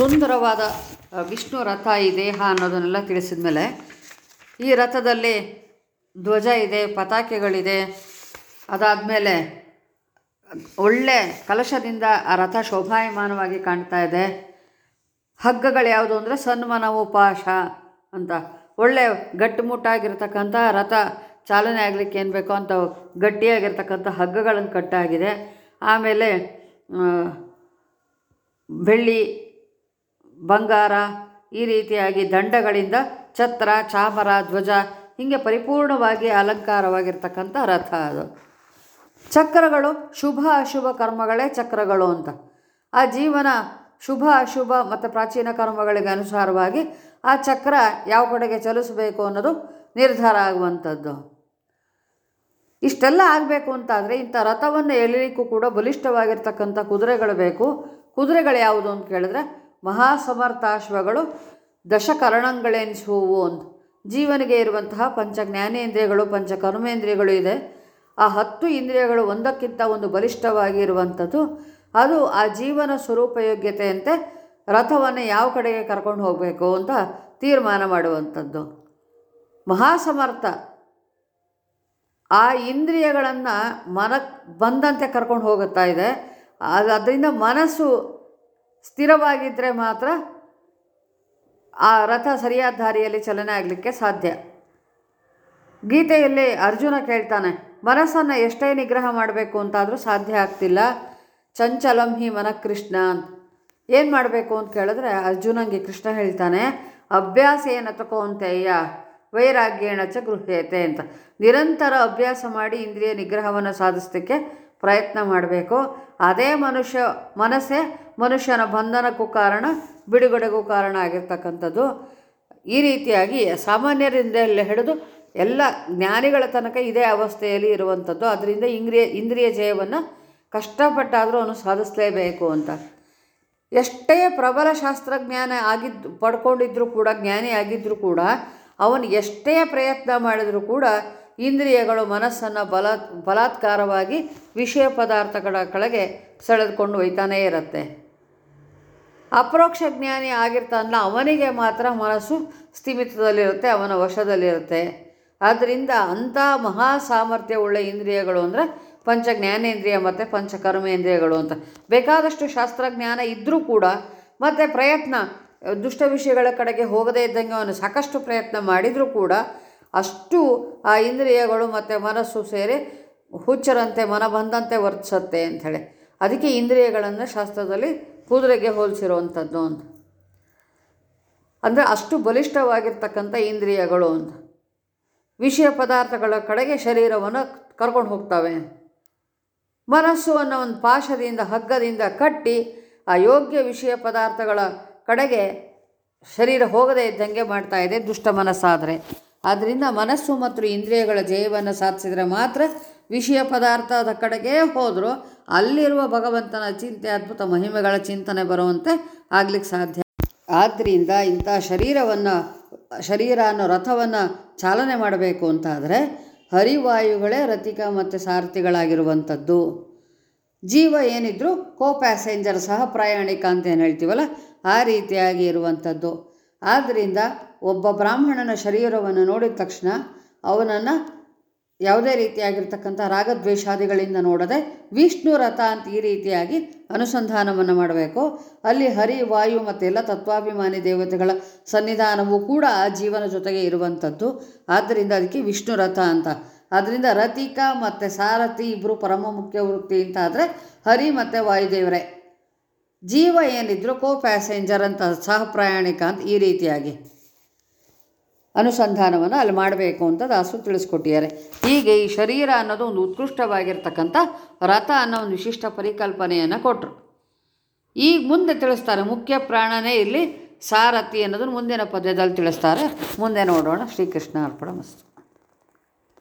ಸುಂದರವಾದ ವಿಷ್ಣು ರಥ ಇದೆ ಅನ್ನೋದನ್ನೆಲ್ಲ ತಿಳಿಸಿದ ಮೇಲೆ ಈ ರಥದಲ್ಲಿ ಧ್ವಜ ಇದೆ, ಪತಾಕೆಗಳಿದೆ. ಅದಾದಮೇಲೆ ಒಳ್ಳೆ ಕಲಶದಿಂದ ಆ ರಥ ಶೋಭಾಯಮಾನವಾಗಿ ಕಾಣ್ತಾ ಇದೆ. ಹಗ್ಗಗಳು ಯಾವುದು ಅಂದರೆ ಸನ್ಮಾನ ಪಾಶ ಅಂತ. ಒಳ್ಳೆ ಗಟ್ಟುಮುಟ್ಟಾಗಿರ್ತಕ್ಕಂಥ ರಥ ಚಾಲನೆ ಆಗಲಿಕ್ಕೆ ಏನು ಬೇಕೋ ಅಂತ ಗಟ್ಟಿಯಾಗಿರ್ತಕ್ಕಂಥ ಹಗ್ಗಗಳನ್ನು ಕಟ್ಟಾಗಿದೆ. ಆಮೇಲೆ ಬೆಳ್ಳಿ ಬಂಗಾರ, ಈ ರೀತಿಯಾಗಿ ದಂಡಗಳಿಂದ ಛತ್ರ, ಚಾಮರ, ಧ್ವಜ ಹೀಗೆ ಪರಿಪೂರ್ಣವಾಗಿ ಅಲಂಕಾರವಾಗಿರ್ತಕ್ಕಂಥ ರಥ ಅದು. ಚಕ್ರಗಳು ಶುಭ ಅಶುಭ ಕರ್ಮಗಳೇ ಚಕ್ರಗಳು ಅಂತ. ಆ ಜೀವನ ಶುಭ ಅಶುಭ ಮತ್ತು ಪ್ರಾಚೀನ ಕರ್ಮಗಳಿಗೆ ಅನುಸಾರವಾಗಿ ಆ ಚಕ್ರ ಯಾವ ಕಡೆಗೆ ಚಲಿಸಬೇಕು ಅನ್ನೋದು ನಿರ್ಧಾರ ಆಗುವಂಥದ್ದು. ಇಷ್ಟೆಲ್ಲ ಆಗಬೇಕು ಅಂತಾದರೆ ಇಂಥ ರಥವನ್ನು ಎಳಿಲಿಕ್ಕೂ ಕೂಡ ಬಲಿಷ್ಠವಾಗಿರ್ತಕ್ಕಂಥ ಕುದುರೆಗಳು ಬೇಕು. ಕುದುರೆಗಳು ಯಾವುದು ಅಂತ ಕೇಳಿದ್ರೆ ಮಹಾಸಮರ್ಥಾಶ್ವಗಳು ದಶಕರಣಗಳೆನಿಸುವು ಅಂತ ಜೀವನಿಗೆ ಇರುವಂತಹ ಪಂಚ ಜ್ಞಾನೇಂದ್ರಿಯಗಳು ಪಂಚ ಕರ್ಮೇಂದ್ರಿಯಗಳು ಇದೆ. ಆ ಹತ್ತು ಇಂದ್ರಿಯಗಳು ಒಂದಕ್ಕಿಂತ ಒಂದು ಬಲಿಷ್ಠವಾಗಿರುವಂಥದ್ದು ಅದು ಆ ಜೀವನ ಸ್ವರೂಪಯೋಗ್ಯತೆಯಂತೆ ರಥವನ್ನು ಯಾವ ಕಡೆಗೆ ಕರ್ಕೊಂಡು ಹೋಗಬೇಕು ಅಂತ ತೀರ್ಮಾನ ಮಾಡುವಂಥದ್ದು. ಮಹಾಸಮರ್ಥ, ಆ ಇಂದ್ರಿಯಗಳನ್ನು ಮನ ಬಂದಂತೆ ಕರ್ಕೊಂಡು ಹೋಗುತ್ತಾ ಇದೆ. ಅದು ಅದರಿಂದ ಮನಸ್ಸು ಸ್ಥಿರವಾಗಿದ್ದರೆ ಮಾತ್ರ ಆ ರಥ ಸರಿಯಾದ ದಾರಿಯಲ್ಲಿ ಚಲನೆ ಆಗಲಿಕ್ಕೆ ಸಾಧ್ಯ. ಗೀತೆಯಲ್ಲಿ ಅರ್ಜುನ ಕೇಳ್ತಾನೆ, ಮನಸ್ಸನ್ನು ಎಷ್ಟೇ ನಿಗ್ರಹ ಮಾಡಬೇಕು ಅಂತಾದರೂ ಸಾಧ್ಯ ಆಗ್ತಿಲ್ಲ. ಚಂಚಲಂ ಹಿ ಮನ ಕೃಷ್ಣ ಏನು ಮಾಡಬೇಕು ಅಂತ ಕೇಳಿದ್ರೆ ಅರ್ಜುನಂಗೆ ಕೃಷ್ಣ ಹೇಳ್ತಾನೆ ಅಭ್ಯಾಸ ಏನು ತಗೋಂತೆಯ್ಯ ವೈರಾಗ್ಯೇಣ ಚ ಗೃಹ್ಯತೆ ಅಂತ. ನಿರಂತರ ಅಭ್ಯಾಸ ಮಾಡಿ ಇಂದ್ರಿಯ ನಿಗ್ರಹವನ್ನು ಸಾಧಿಸಲಿಕ್ಕೆ ಪ್ರಯತ್ನ ಮಾಡಬೇಕು. ಅದೇ ಮನುಷ್ಯ ಮನಸ್ಸೇ ಮನುಷ್ಯನ ಬಂಧನಕ್ಕೂ ಕಾರಣ, ಬಿಡುಗಡೆಗೂ ಕಾರಣ ಆಗಿರ್ತಕ್ಕಂಥದ್ದು. ಈ ರೀತಿಯಾಗಿ ಸಾಮಾನ್ಯರಿಂದಲೇ ಹಿಡಿದು ಎಲ್ಲ ಜ್ಞಾನಿಗಳ ತನಕ ಇದೇ ಅವಸ್ಥೆಯಲ್ಲಿ ಇರುವಂಥದ್ದು. ಅದರಿಂದ ಇಂದ್ರಿಯ ಇಂದ್ರಿಯ ಜಯವನ್ನು ಕಷ್ಟಪಟ್ಟಾದರೂ ಅವನು ಸಾಧಿಸಲೇಬೇಕು ಅಂತ. ಎಷ್ಟೇ ಪ್ರಬಲ ಶಾಸ್ತ್ರಜ್ಞಾನ ಆಗಿದ್ದು ಪಡ್ಕೊಂಡಿದ್ರೂ ಕೂಡ, ಜ್ಞಾನಿ ಆಗಿದ್ದರೂ ಕೂಡ, ಅವನು ಎಷ್ಟೇ ಪ್ರಯತ್ನ ಮಾಡಿದರೂ ಕೂಡ ಇಂದ್ರಿಯಗಳು ಮನಸ್ಸನ್ನು ಬಲ, ಬಲಾತ್ಕಾರವಾಗಿ ವಿಷಯ ಪದಾರ್ಥಗಳ ಕಡೆಗೆ ಸೆಳೆದುಕೊಂಡು ಒಯ್ತಾನೇ ಇರುತ್ತೆ. ಅಪರೋಕ್ಷ ಜ್ಞಾನಿ ಆಗಿರ್ತಾನಲ್ಲ, ಅವನಿಗೆ ಮಾತ್ರ ಮನಸ್ಸು ಸ್ಥಿಮಿತದಲ್ಲಿರುತ್ತೆ, ಅವನ ವಶದಲ್ಲಿರುತ್ತೆ. ಆದ್ದರಿಂದ ಅಂಥ ಮಹಾ ಸಾಮರ್ಥ್ಯವುಳ್ಳ ಇಂದ್ರಿಯಗಳು ಅಂದರೆ ಪಂಚ ಜ್ಞಾನೇಂದ್ರಿಯ ಮತ್ತು ಪಂಚ ಕರ್ಮೇಂದ್ರಿಯಗಳು ಅಂತ. ಬೇಕಾದಷ್ಟು ಶಾಸ್ತ್ರಜ್ಞಾನ ಇದ್ದರೂ ಕೂಡ ಮತ್ತು ಪ್ರಯತ್ನ, ದುಷ್ಟ ವಿಷಯಗಳ ಕಡೆಗೆ ಹೋಗದೇ ಇದ್ದಂಗೆ ಅವನು ಸಾಕಷ್ಟು ಪ್ರಯತ್ನ ಮಾಡಿದರೂ ಕೂಡ ಅಷ್ಟು ಆ ಇಂದ್ರಿಯಗಳು ಮತ್ತು ಮನಸ್ಸು ಸೇರಿ ಹುಚ್ಚರಂತೆ, ಮನ ಬಂದಂತೆ ವರ್ತಿಸುತ್ತೆ ಅಂಥೇಳಿ ಅದಕ್ಕೆ ಇಂದ್ರಿಯಗಳನ್ನು ಶಾಸ್ತ್ರದಲ್ಲಿ ಕುದುರೆಗೆ ಹೋಲಿಸಿರುವಂಥದ್ದು ಅಂತ. ಅಂದರೆ ಅಷ್ಟು ಬಲಿಷ್ಠವಾಗಿರ್ತಕ್ಕಂಥ ಇಂದ್ರಿಯಗಳು ಅಂತ. ವಿಷಯ ಪದಾರ್ಥಗಳ ಕಡೆಗೆ ಶರೀರವನ್ನು ಕರ್ಕೊಂಡು ಹೋಗ್ತವೆ. ಮನಸ್ಸು ಅನ್ನೋ ಒಂದು ಪಾಶದಿಂದ, ಹಗ್ಗದಿಂದ ಕಟ್ಟಿ ಆ ಯೋಗ್ಯ ವಿಷಯ ಪದಾರ್ಥಗಳ ಕಡೆಗೆ ಶರೀರ ಹೋಗದೇ ಇದ್ದಂಗೆ ಮಾಡ್ತಾ ಇದೆ ದುಷ್ಟ ಮನಸ್ಸಾದರೆ. ಆದ್ದರಿಂದ ಮನಸ್ಸು ಮತ್ತು ಇಂದ್ರಿಯಗಳ ಜಯವನ್ನು ಸಾಧಿಸಿದರೆ ಮಾತ್ರ ವಿಷಯ ಪದಾರ್ಥದ ಕಡೆಗೆ ಹೋದರೂ. ಅಲ್ಲಿರುವ ಭಗವಂತನ ಚಿಂತೆ, ಅದ್ಭುತ ಮಹಿಮೆಗಳ ಚಿಂತನೆ ಬರುವಂತೆ ಆಗ್ಲಿಕ್ಕೆ ಸಾಧ್ಯ. ಆದ್ದರಿಂದ ಇಂಥ ಶರೀರವನ್ನು, ಶರೀರ ಅನ್ನೋ ರಥವನ್ನು ಚಾಲನೆ ಮಾಡಬೇಕು ಅಂತಾದರೆ ಹರಿವಾಯುಗಳೇ ರಥಿಕ ಮತ್ತು ಸಾರಥಿಗಳಾಗಿರುವಂಥದ್ದು. ಜೀವ ಏನಿದ್ರು ಕೋ ಪ್ಯಾಸೆಂಜರ್ ಸಹ ಪ್ರಯಾಣಿಕ ಅಂತ ಏನು ಹೇಳ್ತೀವಲ್ಲ, ಆ ರೀತಿಯಾಗಿ ಇರುವಂಥದ್ದು. ಆದ್ದರಿಂದ ಒಬ್ಬ ಬ್ರಾಹ್ಮಣನ ಶರೀರವನ್ನು ನೋಡಿದ ತಕ್ಷಣ ಅವನನ್ನು ಯಾವುದೇ ರೀತಿಯಾಗಿರ್ತಕ್ಕಂಥ ರಾಗದ್ವೇಷಾದಿಗಳಿಂದ ನೋಡದೆ ವಿಷ್ಣು ರಥ ಅಂತ ಈ ರೀತಿಯಾಗಿ ಅನುಸಂಧಾನವನ್ನು ಮಾಡಬೇಕು. ಅಲ್ಲಿ ಹರಿ, ವಾಯು ಮತ್ತು ಎಲ್ಲ ತತ್ವಾಭಿಮಾನಿ ದೇವತೆಗಳ ಸನ್ನಿಧಾನವೂ ಕೂಡ ಆ ಜೀವನ ಜೊತೆಗೆ ಇರುವಂಥದ್ದು. ಆದ್ದರಿಂದ ಅದಕ್ಕೆ ವಿಷ್ಣು ರಥ ಅಂತ. ಅದರಿಂದ ರಥಿಕ ಮತ್ತು ಸಾರಥಿ ಇಬ್ಬರು ಪರಮ ಮುಖ್ಯ ವೃತ್ತಿ ಅಂತ ಆದರೆ ಹರಿ ಮತ್ತು ವಾಯುದೇವರೇ. ಜೀವ ಏನಿದ್ರು ಕೋ ಪ್ಯಾಸೆಂಜರ್ ಅಂತ, ಸಹ ಪ್ರಯಾಣಿಕ ಅಂತ ಈ ರೀತಿಯಾಗಿ ಅನುಸಂಧಾನವನ್ನು ಅಲ್ಲಿ ಮಾಡಬೇಕು ಅಂತ ದಾಸು ತಿಳಿಸ್ಕೊಟ್ಟಿದ್ದಾರೆ. ಹೀಗೆ ಈ ಶರೀರ ಅನ್ನೋದು ಒಂದು ಉತ್ಕೃಷ್ಟವಾಗಿರ್ತಕ್ಕಂಥ ರಥ ಅನ್ನೋ ಒಂದು ವಿಶಿಷ್ಟ ಪರಿಕಲ್ಪನೆಯನ್ನು ಕೊಟ್ಟರು ಈಗ ಮುಂದೆ ತಿಳಿಸ್ತಾರೆ, ಮುಖ್ಯ ಪ್ರಾಣನೇ ಇಲ್ಲಿ ಸಾರಥಿ ಅನ್ನೋದನ್ನು ಮುಂದಿನ ಪದ್ಯದಲ್ಲಿ ತಿಳಿಸ್ತಾರೆ. ಮುಂದೆ ನೋಡೋಣ ಶ್ರೀಕೃಷ್ಣ ಅರ್ಪಣ ಮಸ್ತು.